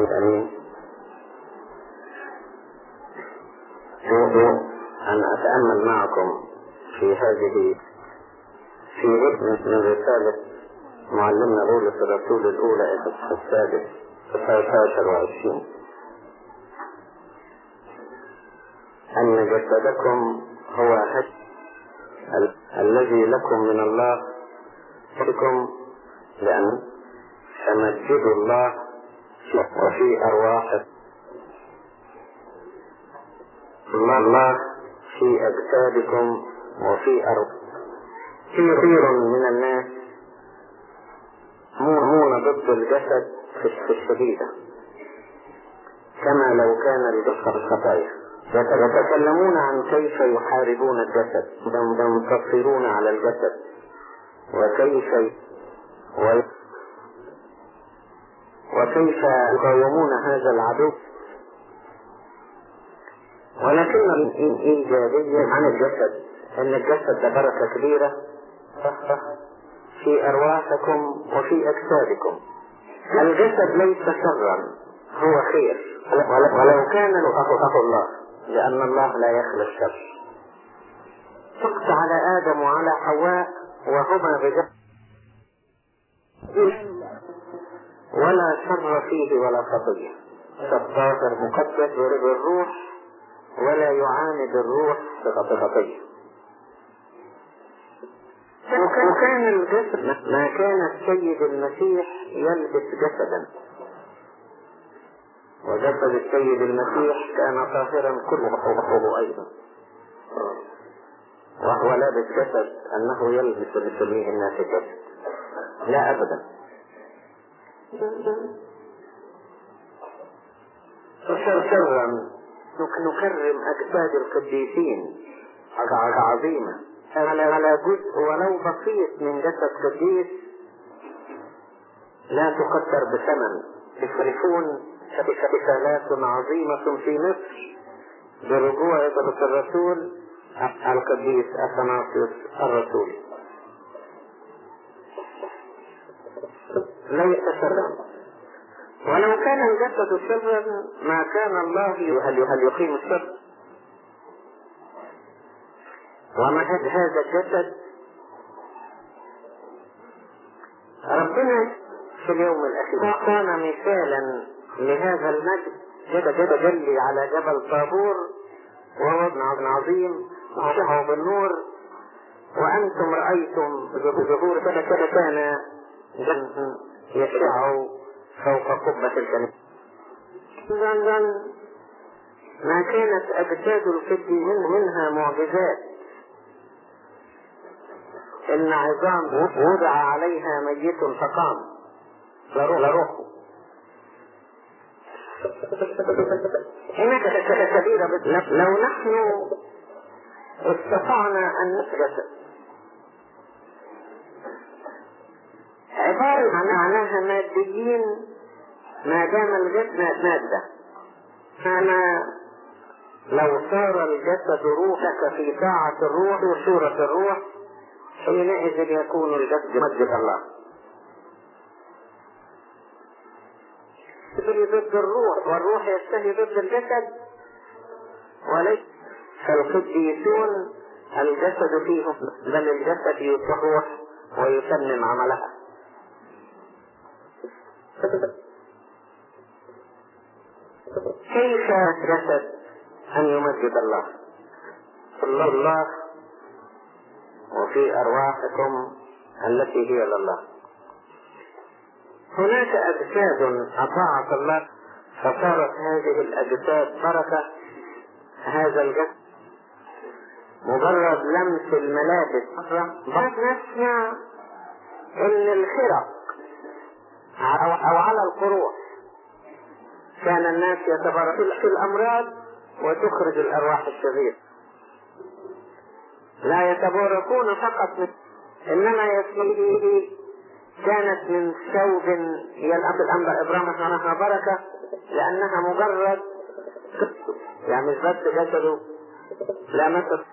أمين أريد أن أتأمل معكم في هذه في من رسالة معلمنا بولس الرسول الأولى السادس 19 وعشرين أن جسدكم هو هد ال الذي لكم من الله لكم لأن تمجدوا الله وفي أرواح. الله في أجسادكم وفي أرواح كثير من الناس مرمون ضد الجسد في الشديدة كما لو كان الجسد الخطايا يتكلمون عن كيف يحاربون الجسد. ينتصرون على الجسد. وكيف وكيف يقاومون هذا العدو؟ ولكن الإيجابية عن الجسد أن الجسد ده بركة كبيرة. في أرواحكم وفي أجسادكم. الجسد ليس شرا هو خير. ولو كان أخو الله لأن الله لا يخلى الشر. سقط على آدم وعلى حواء وهما بجسد. ولا شر فيه ولا خطية فالطاهر مقدس بالروح ولا يعاند الروح بخطية وكان الجسد ما كان السيد المسيح يلبس جسدا. وجسد السيد المسيح كان طاهرا كله حقوقه أيضا. وهو لابس جسد أنه يلبس بسميه الناس الجسد لا ابدا. شرا. نكرم اجساد القديسين. حاجة عظيمة. على على جزء ولو بسيط من جسد قديس. لا تقدر بثمن. يصرفون رسالات عظيمة في مصر. برجوع إضافة الرسول. القديس أثناسيوس الرسول. ليس شرا ولو كان الجسد شرا ما كان الله هل يقيم الشر ومهد هذا الجسد؟ ربنا في اليوم الأخير كان مثالا لهذا المجد. جد جد جلي على جبل طابور وهو ابن عظيم وشعه بالنور. وأنتم رأيتم ظهور كان يشع فوق قبة الكنيسة ما كانت أجداد الفدي من منها معجزات. إن عظام وضع عليها ميت فقام. لروحه هناك كبيرة لو نحن استطعنا أن نثبت عبارة معناها ماديين ما دام الجسد مادة. أنا لو صار الجسد روحك في طاعة الروح وصورة الروح حينئذ يكون الجسد مجد الله. يشتهي ضد الروح والروح يشتهي ضد الجسد. وليس فالقديسون الجسد فيهم بل الجسد يصروح ويتمم عملها. كيف جسد أن يمجد الله؟ الله وفي أرواحكم التي هي لله. هناك أجساد أطاعت الله فصارت هذه الأجساد بركة هذا الجسد مجرد لمس الملابس. بعد نسمع إن الخرق أو على القروح. كان الناس يتبركون في الأمراض وتخرج الأرواح الشريرة. لا يتباركون فقط من إنما يسميه كانت من ثوب يلأف الأنبا إبراهيم معناها بركة لأنها مجرد يعني مش بس جسده لا مثل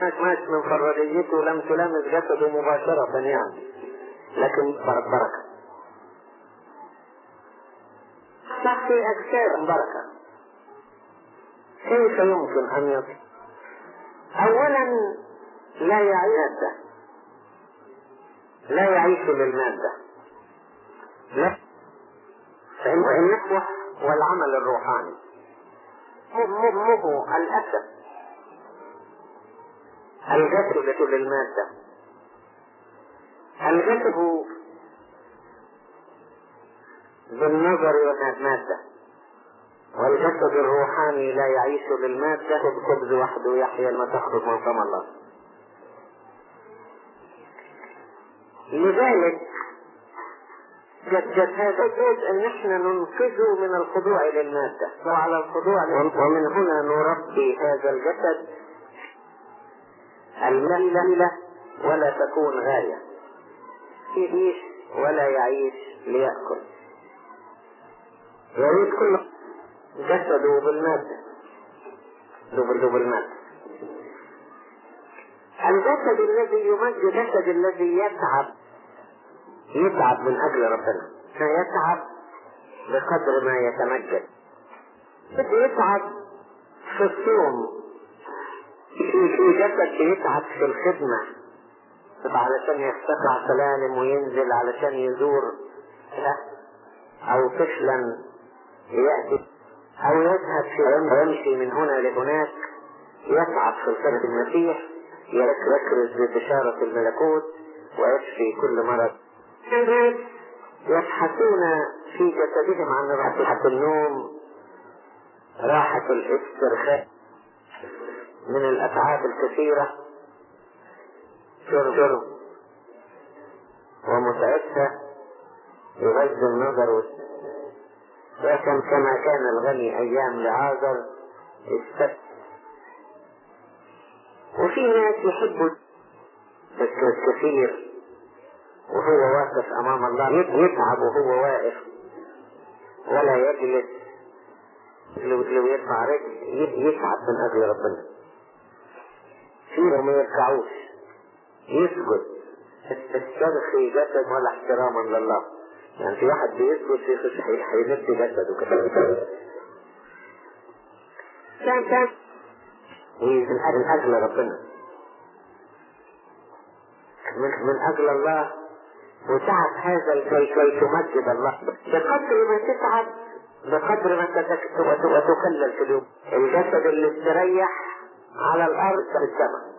مات من فرديته لم تلامس جسده مباشرة يعني. لكن بركة. صح في أجساد بركة. كيف يمكن أن يصل؟ أولا لا يعيش مادة. لا يعيش للمادة لا. فإن النحو والعمل الروحاني. همه الأسف. الجسد للمادة الجسد بالنظر والمادة والجسد الروحاني لا يعيش للمادة خبز وحده يحيى ما تخرج من فم الله. لذلك جد هذا الجزء أن إحنا ننقذه من الخضوع للمادة. وعلى الخضوع ومن هنا نربي هذا الجسد الملة ولا تكون غاية يعيش ولا يعيش ليأكل. يريد كل جسده بالمادة. دوب بالمادة الجسد الذي يمجد الجسد الذي يتعب. يتعب من أجل ربنا. فيتعب بقدر ما يتمجد. يتعب في الصوم. في جسد يتعب في الخدمة. علشان يرتفع سلالم وينزل علشان يزور أو طفلا. يأتي أو يذهب في ويمشي من هنا لهناك يتعب في الخدمة المسيح يركز ببشارة الملكوت ويشفي كل مرض. يبحثون في جسدهم عن راحة النوم راحة الاسترخاء من الأتعاب الكثيرة. شرب ومتعبها يغذي النظر وكم كما كان الغني أيام لعازر استف وفي ناس يحبوا الكثير وهو واقف أمام الله يتعب وهو واقف ولا يجلس. لو لو يرفع رجل يتعب من أجل ربنا. فيهم ما يركعوش يسجد الشرخ جسد ولا احتراما لله. يعني في واحد بيسجد في هيمد جسده كده. كان كان. من أجل ربنا. من, من أجل الله. وتعب هذا الكي كي تمجد الله. بقدر ما تتعب بقدر ما وتكلل في اليوم. الجسد اللي استريح على الأرض في السماء.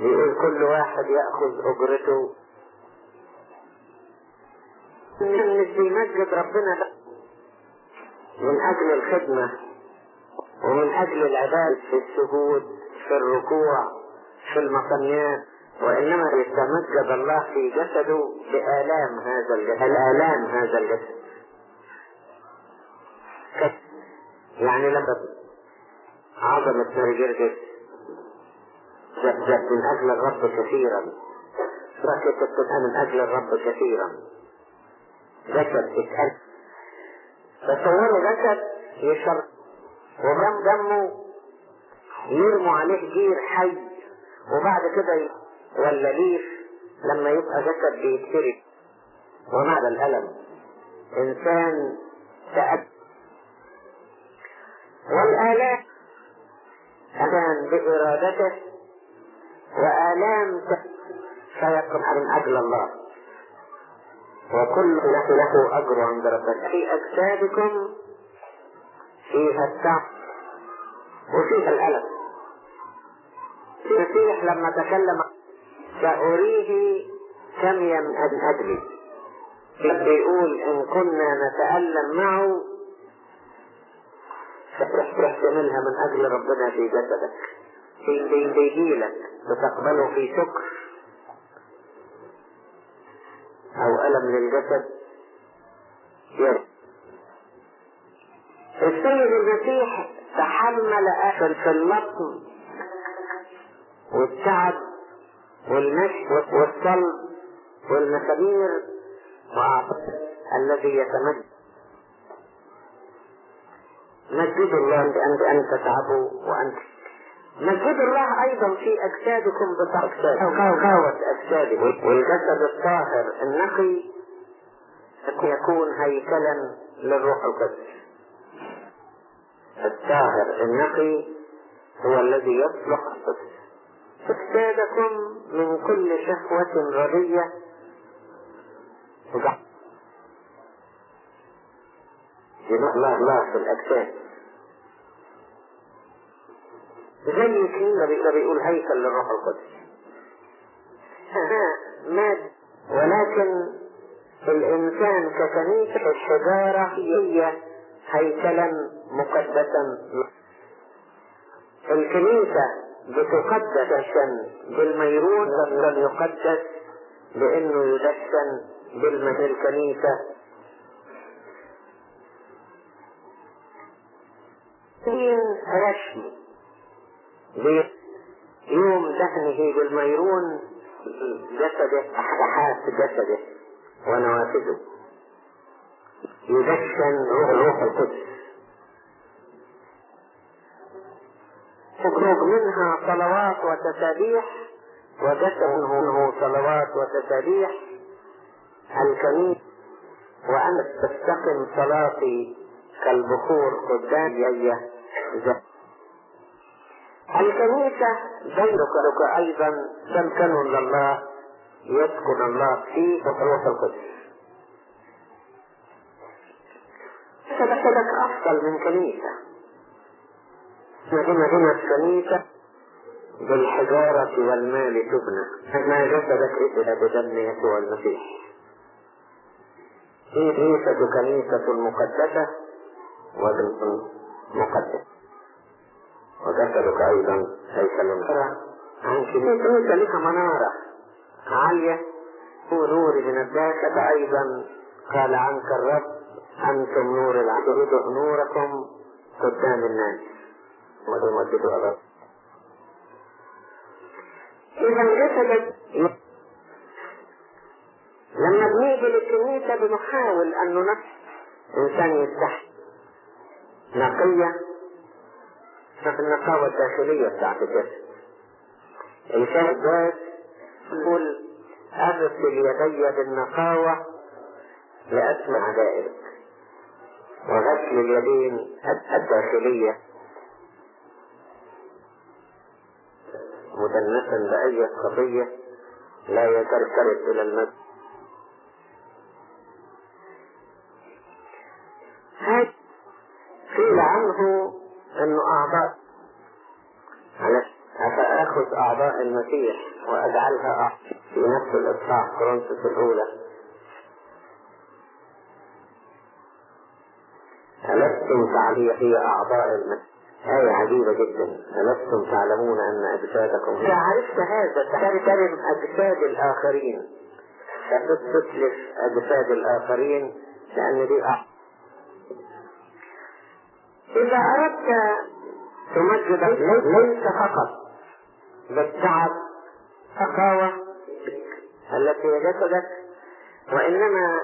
يقول كل واحد يأخذ أجرته مش بيمجد ربنا من أجل الخدمة ومن أجل العباد في السجود في الركوع في المقامات وإنما يتمجد الله في جسده بآلام هذا الجسد. الآلام هذا الجسد. يعني لما عظمة مرجرجس جدت من أجل الرب كثيرا. ركضت من أجل الرب كثيرا. جسد اتأذى تصوروا جسد يشرب ودم دمه يرموا عليه جير حي. وبعد كده ولا ليف لما يبقى جسد بيتفرد ومعنى الألم. إنسان تأب والآلام. كان بإرادته. وآلام فيقف من أجل الله. وكل له له أجر عند ربك في أجسادكم فيها التعب وفيها الألم. المسيح لما تكلم سأريه كم من أجلي بيقول إن كنا نتألم معه فتحتملها من أجل ربنا في جسدك. بيجيلك بتقبله في شكر. ألم للجسد يرد السيد المسيح تحمل أكل في البطن والتعب والمشي والصلب والمسامير الذي يتمجد مجد الله بأن أن تتعبوا وأنت مجد الله أيضا في أجسادكم بطاقة أجسادكم. والجسد الطاهر النقي يكون هيكلا للروح القدس. الطاهر النقي هو الذي يصلح القدس. اجتادكم من كل شهوة ردية الله الله في الأجساد. زي كده بيقول هيكل للروح القدس. ماد. ولكن الإنسان ككنيسة الشجارة هي هيكلا مقدسا. الكنيسة بتقدس بالميرون لم يقدس بانه يدشن بالمد الكنيسة. دين رسمي يوم دهنه بالميرون جسده أحدحات جسده ونوافذه. يدشن روح روح القدس. تخرج منها صلوات وتسابيح وجسد منه صلوات وتسابيح. الكنيسة وأن تستقم صلاتي كالبخور قدام الكنيسة بينك أيضا تمكن لله يسكن الله فيه وروح القدس. فلك أفضل من كنيسة. مدينة هنا الكنيسة بالحجارة والمال تبنى. ما جسدك إلا بدم يسوع المسيح. هي كنيسة كنيسة مقدسة؟ ودم مقدس. وجسدك أيضا هيكل عن كنيسة لها منارة. عالية ونور من الداخل أيضا قال عنك الرب أنتم نور العبد نوركم قدام الناس. ودمجد الرب إذا جسدك لما بنيجي للكنيسة بنحاول أن ننفس إنسان يستحي. نقية في النقاوة الداخلية بتاعت الجسد الإنسان الجاد يقول أغسل يدي بالنقاوة لأسمع دائرك وغسل اليدين الداخلية. مدنسا بأي خطية لا يترتب إلى المد انه اعضاء افاخذ اعضاء المسيح وأجعلها أعضاء في نفس الاصحاح كورنثوس الأولى. ألستم تعليق هي أعضاء المسيح؟ آية عجيبة جدا. ألستم تعلمون أن أجسادكم إذا عرفت هذا. تحترم أجساد الآخرين. فتتلف أجساد الآخرين لأن دي أعضاء إذا أردت تمجد ليس فقط بالتعب فقاوة التي جسدك وإنما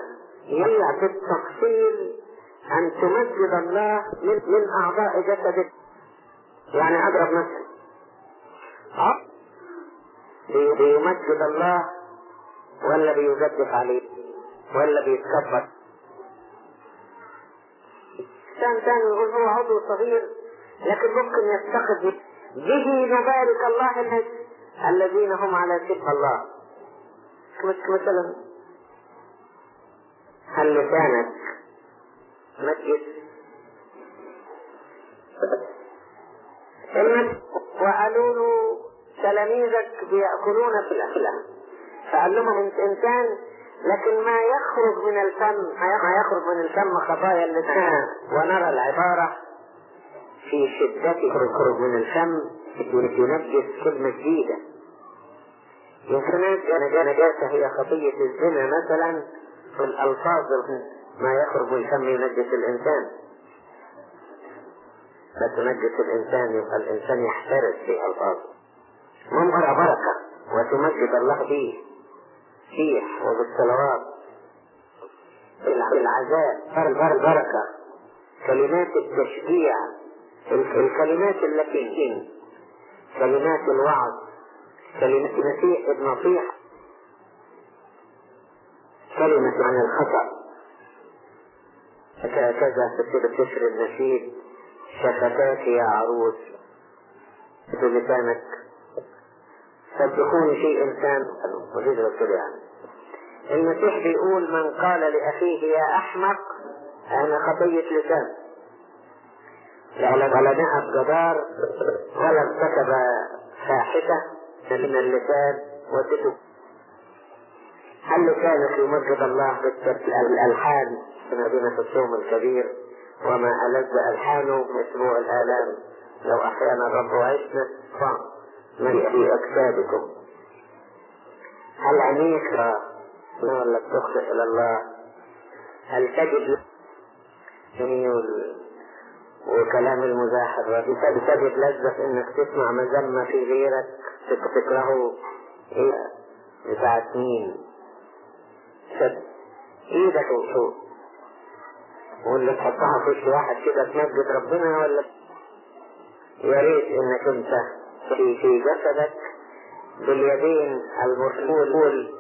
يلعب بالتفصيل أن تمجد الله من, من أعضاء جسدك. يعني أضرب مثل. بيمجد الله ولا بيجدف عليه ولا بيتكبر إنسان ثاني يقول هو عضو صغير لكن ممكن يفتقد به نبارك الله الذين هم على شبه الله. مثلا هل لسانك مجد وقالوا له تلاميذك بيأكلون في الأفلام. فقال لهم إنسان لكن ما يخرج من الفم ما يخرج من الفم خطايا اللسان ونرى العبارة في شدة يخرج من الفم ينجس كلمة جديدة يمكن نجاسة هي خطية الزنا مثلا في الألفاظ ما يخرج من الفم ينجس الإنسان. فتنجس الإنسان يبقى الإنسان يحترس في ألفاظه. ممكن بركة وتمجد الله به. فيه وبالصلوات. بالعزاء. البركة كلمات التشجيع. الكلمات التي كلمات الوعظ. كلمة نصيح. النصيحة كلمة عن الخطأ. هكذا تصير بتشري النشيد شفتاك يا عروس. بلسانك صدقوني في إنسان وجد كده يعني المسيح بيقول من قال لأخيه يا أحمق أنا خطية لسان. ولا ولا نهب جدار ولا ارتكب فاحشة من اللسان وتتب هل كانت يمجد الله بالألحان في مدينة الصوم الكبير؟ وما ألذ ألحانه أسبوع الآلام؟ لو أحيانا الرب وعشنا من في أجسادكم. هل عينيك ولا بتخطئ إلى الله؟ هل تجد وكلام المزاح الرديء تجد لذة إنك تسمع مذمة في غيرك تكرهه إيه بتاعت مين شد إيدك وشوف واللي تحطها في وش واحد كده تمجد ربنا ولا يا ريت إنك أنت في في جسدك باليدين المرسول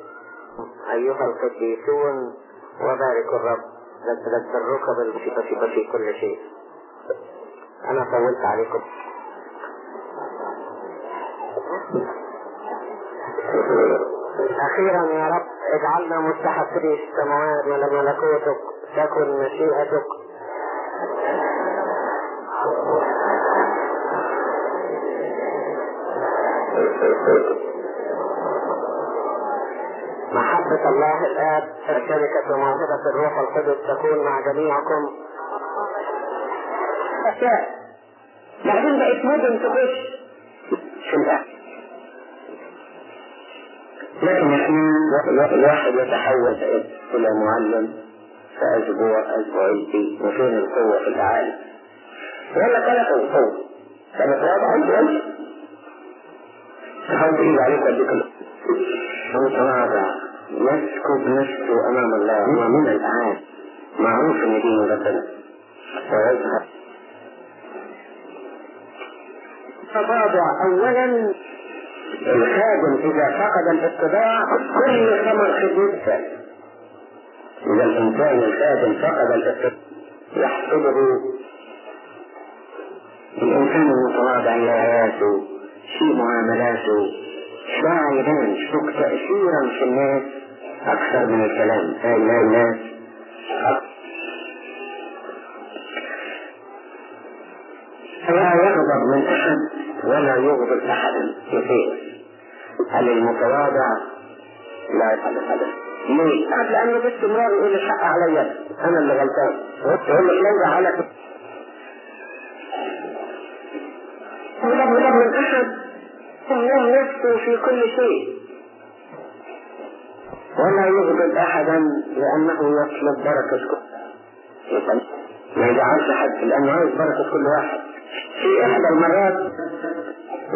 أيها القديسون وبارك الرب لك الركب المشيطة في كل شيء. أنا طولت عليكم. أخيرا يا رب اجعلنا مستحقين السماوات ولملكوتك تكن مشيئتك. محبة الله الآب شركة وموهبة الروح القدس تكون مع جميعكم. أشياء. بعدين بقيت مدن تخش. في الأهل لكن إحنا الواحد يتحول إلى معلم في أسبوع أسبوعين وفين القوة في العالم. ولا كانت القوة كانت واضحة تحاول تجيب عليك قد متواضع يسكب نفسه أمام الله هو من الآن معروف إن دين ربنا ويظهر تواضع أولا الخادم إذا فقد الاتباع كل ثمر خدمته إذا الإنسان الخادم فقد الاتباع يحسبه الإنسان المتواضع لآياته في معاملاته. لا سوق تأثيرا في الناس أكثر من الكلام. هؤلاء الناس لا يغضب من أحد ولا يغضب أحدا يطير هل المتواضع؟ لا يفعل هذا ليه؟ لأنه باستمرار يقول الحق عليا أنا اللي غلطان. يقول لك لو على يغضب من أحد؟ الله نفسه في كل شيء. ولا يغضب أحدا لأنه يطلب بركة كل ما يجعلش حد لأنه عايز بركة كل واحد. في احدى المرات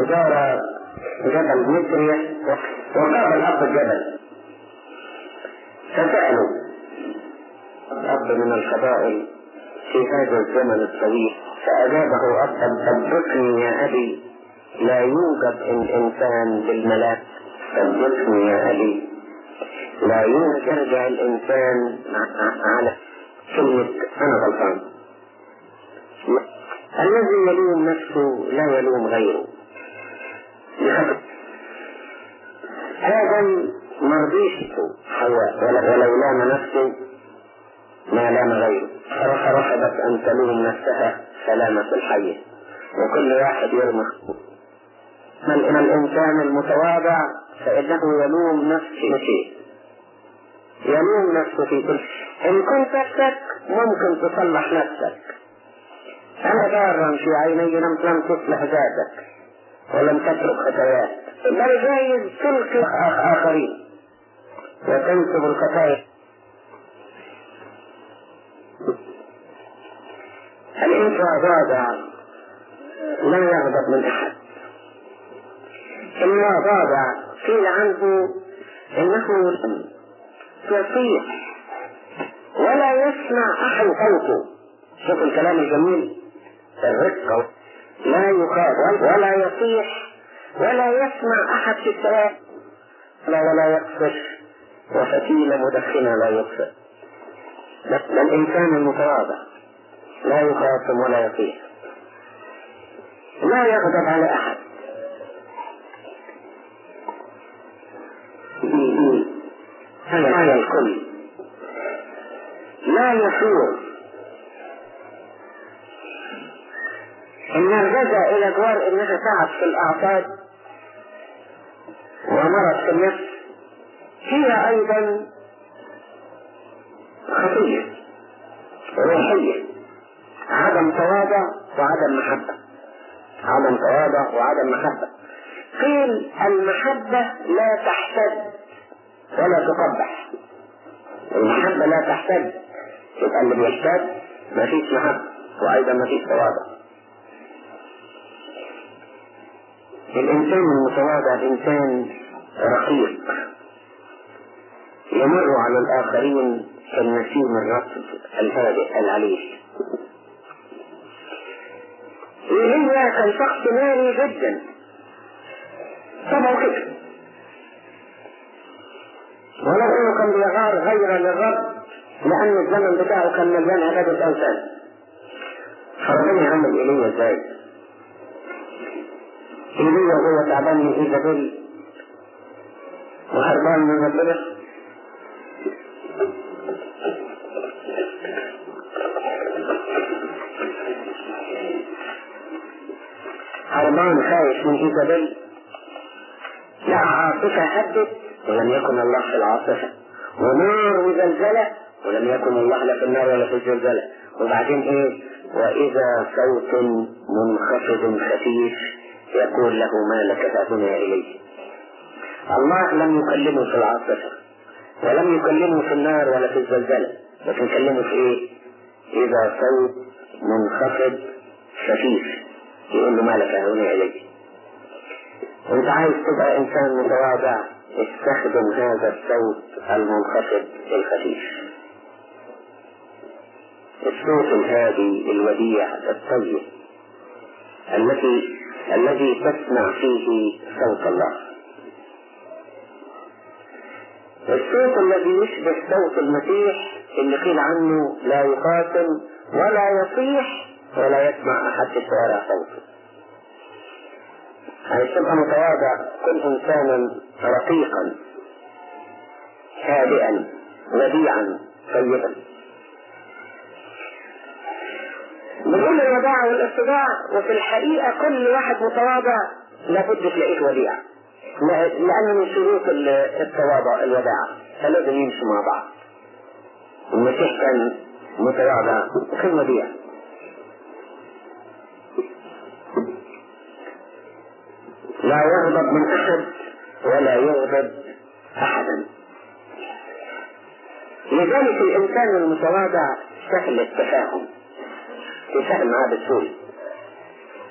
زار جبل مصرية وقابل اب الجبل فسألوا الأب من القبائل في هذا الزمن الطويل فأجابه أب صدقني يا أبي. لا يوجد الإنسان بالملاك صدقني يا أبي. لا يوجد يرجع الإنسان على كلمة أنا غلطان. الذي يلوم نفسه لا يلوم غيره. آدم مرضيش حواء ولو لام نفسه ما لام غيره. فرفضت أن تلوم نفسها سلامة الحي. وكل واحد يرمى من الإنسان المتواضع فإنه يلوم نفسه شيء يلوم نفسه في كل إن كنت تشك ممكن تصلح نفسك. أنا ضارا في عيني لم لم تصلح ذاتك ولم تترك خطاياك. بل جايز تلقي آخرين. وتنسب الخطايا. الانتواضع لا يغضب من أحد. المواضع قيل عنه إنه يصيح ولا يسمع أحد صوته. شوف الكلام الجميل. الرقة. لا يخاف ولا يصيح ولا يسمع أحد في السلام. لا ولا يقفش وفتيلة مدخنة لا يقفش بل الإنسان المتواضع. لا يخاصم ولا يطيع لا يغضب على أحد. هذا الكل لا يثور النرجسة إلى جوار إنها تعب في الأعصاب ومرض في النفس. هي أيضا خطية روحية. عدم تواضع وعدم محبة. عدم تواضع وعدم محبة. قيل المحبة لا تحتد ولا تقبح. المحبة لا تحتد يبقى اللي بيحتد ما فيش محبة وأيضا ما فيش تواضع. الإنسان المتواضع إنسان رقيق. يمر على الآخرين كالنسيم الرطب الهادئ العليل إيليا كان شخص ناري جدا. طبعا كده ولو كان بيغار غير للرب لأن الزمن بتاعه كان مليان عبادة اوثان فربنا يعمل ايليا إزاي؟ ايليا وهو تعبان من ايزابيل وهربان من ربنا هربان خايف من ايزابيل لا عاصفة هدت ولم يكن الله في العاصفة. ونار وزلزلة ولم يكن الله لا في النار ولا في الزلزلة. وبعدين إيه؟ وإذا صوت منخفض خفيف يقول له ما لك تأتنا إليه. الله لم يكلمه في العاصفة ولم يكلمه في النار ولا في الزلزلة. لكن كلمه في إيه؟ إذا صوت منخفض خفيف يقول له ما لك هنا إليه. وانت عايز تبقى إنسان متواضع استخدم هذا الصوت المنخفض الخفيف الصوت الهادي الوديع الطيب التي الذي تسمع فيه صوت الله. الصوت الذي يشبه صوت المسيح اللي قيل عنه لا يخاصم ولا يصيح ولا يسمع أحد في الشوارع صوته. عايز تبقى متواضع. كن إنسانا رقيقا هادئا وديعا طيبا. بنقول الوداع والاتباع وفي الحقيقة كل واحد متواضع لابد تلاقيه وديع. لأن من شروط التواضع الوداع. فلازم يمشوا مع بعض. المسيح كان متواضع وكان وديع. لا يغضب من أحد ولا يغضب أحدا. لذلك الإنسان المتواضع سهل التفاهم. يسهل معاه بسهولة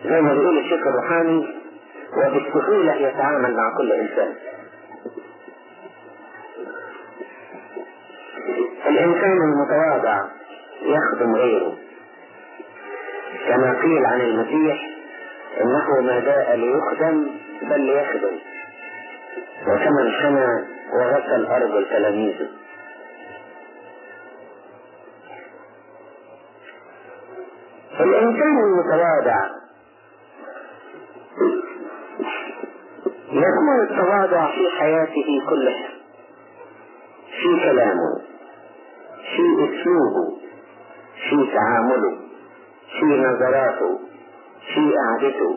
زي ما بيقول الشيخ الروحاني وبالسهولة يتعامل مع كل إنسان. الإنسان المتواضع يخدم غيره. كما قيل عن المسيح إنه ما جاء ليخدم بل ليخدم. وكما انحنى وغسل أرض تلاميذه الإنسان المتواضع يكون التواضع في حياته كلها في كلامه في أسلوبه في تعامله في نظراته في قعدته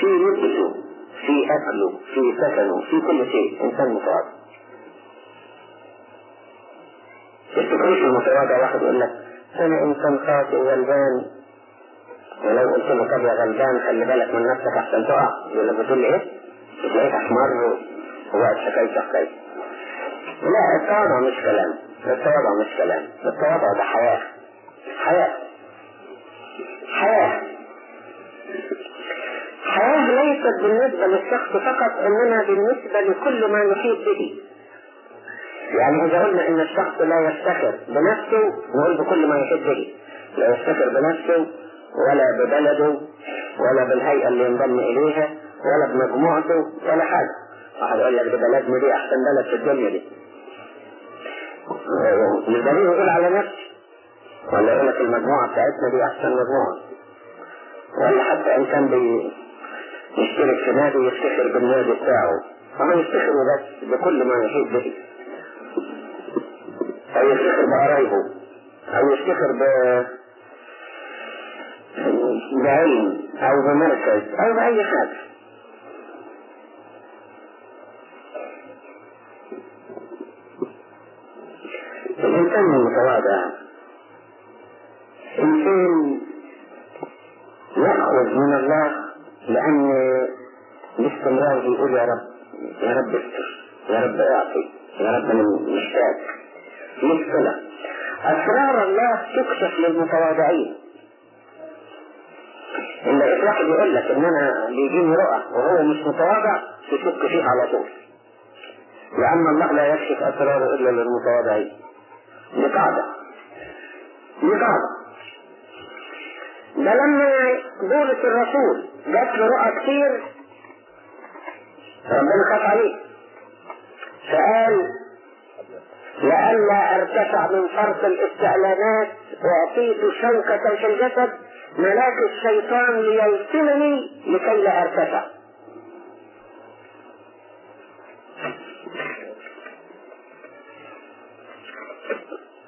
في لبسه في اكله في سكنه في كل شيء إنسان متواضع. تفتكرش المتواضع؟ واحد يقول لك أنا إنسان خاطئ وغلبان. ولو قلت له طب يا غلبان خلي بالك من نفسك أحسن تقع. يقول لك بتقول لي إيه؟ تلاقيك احمر وبقت حكايتك حكايتك لا التواضع مش كلام. التواضع مش كلام. التواضع ده حياة. حياة. حياة. ليست بالنسبة للشخص فقط إنما بالنسبة لكل ما يحيط به. يعني إذا قلنا إن الشخص لا يفتخر بنفسه نقول بكل ما يحيط به. لا يفتخر بنفسه ولا ببلده ولا بالهيئة اللي ينضم إليها ولا بمجموعته ولا حاجة. واحد يقول لك ده دي أحسن بلد في الدنيا دي. مش يقول على نفسه. ولا يقول لك المجموعة بتاعتنا دي أحسن مجموعة. ولا حتى إن كان بيشترك في نادي يفتخر بالنادي بتاعه. فهو يفتخر بس بكل ما يحيط به. أو يفتخر بقرايبه أو يفتخر ب بعلم أو بمركز. أو بأي حاجة. الإنسان المتواضع. إنسان يأخذ من الله لأن باستمرار يقول يا رب يا رب استر يا رب اعطي يا رب أنا محتاج مشكلة. أسرار الله تكشف للمتواضعين. إن واحد يقول لك إن أنا بيجيني رؤى وهو مش متواضع تشك فيه على طول. لأن الله لا يكشف أسراره إلا للمتواضعين. دي قاعدة دي قاعدة ده لما بولس الرسول جات له رؤى كتير ربنا خاف عليه فقال لئلا ارتفع من فرط الاستعلانات واعطيت شوكة في الجسد ملاك الشيطان ليلتمني لكي لا أرتفع.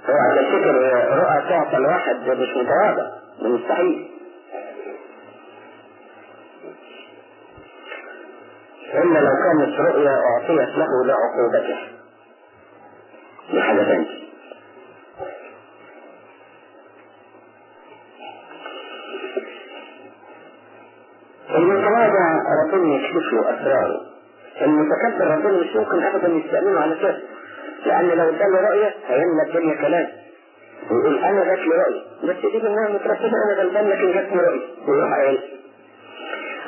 هو تفتكر رؤى تعطى الواحد مش متواضع مستحيل إلا لو كانت رؤيا أعطيت له لعقوبته. دي حاجة ثانية المتواضع ربنا يكشف له أسراره. المتكبر ربنا مش ممكن أبدا يستأمنه على كده لأن لو اداله رؤية هيملى الدنيا كلام. ويقول أنا جات لي رؤية بس دي منها مترتبة. أنا غلبان لكن جات لي رؤية ويروح قايل.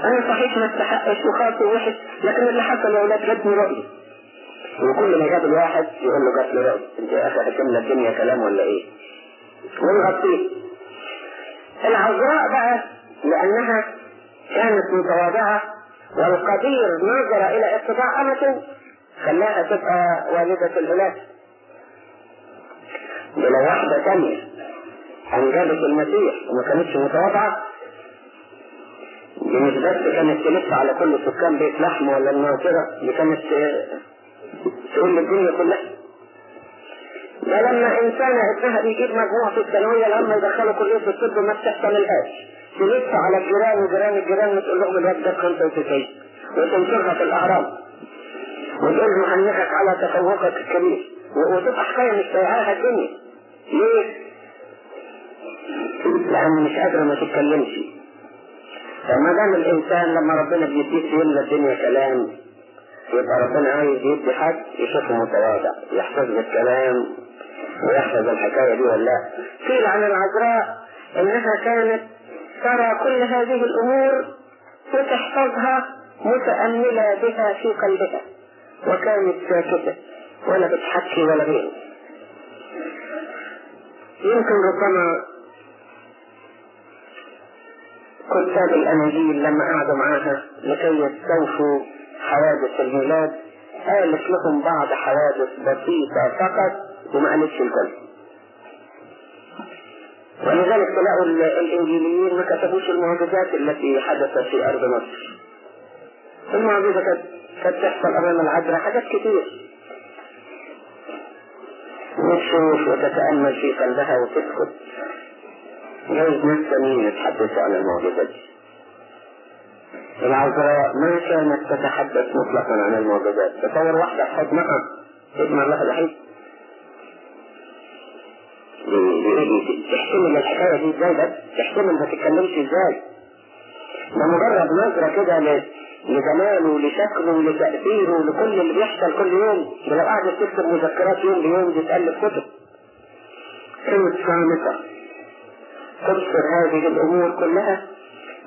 أنا صحيح ما استحقش وخاطر وحش لكن اللي حصل يا أولاد جاتني رأي. وكل ما جاب الواحد يقول له جات لي رأي. أنت يا أخي هتملى الدنيا كلام ولا إيه؟ ونغطيه. العذراء بقى لأنها كانت متواضعة والقدير نظر إلى اتباع امته خلاها تبقى والدة الولاد ولو واحدة ثانية أنجبت المسيح وما كانتش متواضعة مش بس كانت تلف على كل سكان بيت لحم ولا الناصرة دي كانت تقول للدنيا كلها. ده لما إنسانة ابنها بيجيب مجموع في الثانوية لما يدخلوا كلية الطب ما بتحتملهاش. تلف على الجيران وجيران الجيران وتقول لهم الواد ده 95 وتنشرها في الأهرام وتقول له هنيخك على تفوقك الكبير. وتبقى حكاية مش سايعاها الدنيا. ليه؟ لأن مش قادرة ما تتكلمش. فما دام الإنسان لما ربنا بيديه يملى الدنيا كلام يبقى ربنا عايز يدي حد يشوفه متواضع يحفظ الكلام ويحفظ الحكاية دي ولا لا. قيل عن العذراء إنها كانت ترى كل هذه الأمور وتحفظها متأملة بها في قلبها وكانت ساكتة ولا بتحكي ولا غيره يمكن ربما كتاب الأناجيل لما قعدوا معاها لكي يستوفوا حوادث الميلاد قالت لهم بعض حوادث بسيطة فقط وما قالتش الكل. ولذلك تلاقوا الإنجيليين ما كتبوش المعجزات التي حدثت في أرض مصر. المعجزة كانت تحصل أمام العذراء حاجات كتير. وتشوف وتتأمل في قلبها وتسكت. ناس ثانيين يتحدثوا عن المعجزة دي العذراء ما كانت تتحدث مطلقا عن المعجزات تصور واحدة حضنها ابن الله الوحيد تحتمل الحكاية دي إزاي بس؟ تحتمل ما تتكلمش إزاي؟ ده مجرد نظرة كده لجماله لشكله لتأثيره لكل اللي بيحصل كل يوم. ده لو قعدت تكتب مذكرات يوم بيوم دي تألف كتب. كلمة صامتة تبصر هذه الأمور كلها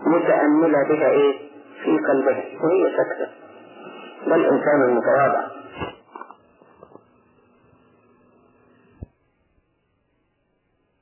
متأملة بها إيه؟ في قلبها وهي ساكتة ده الإنسان المتواضع.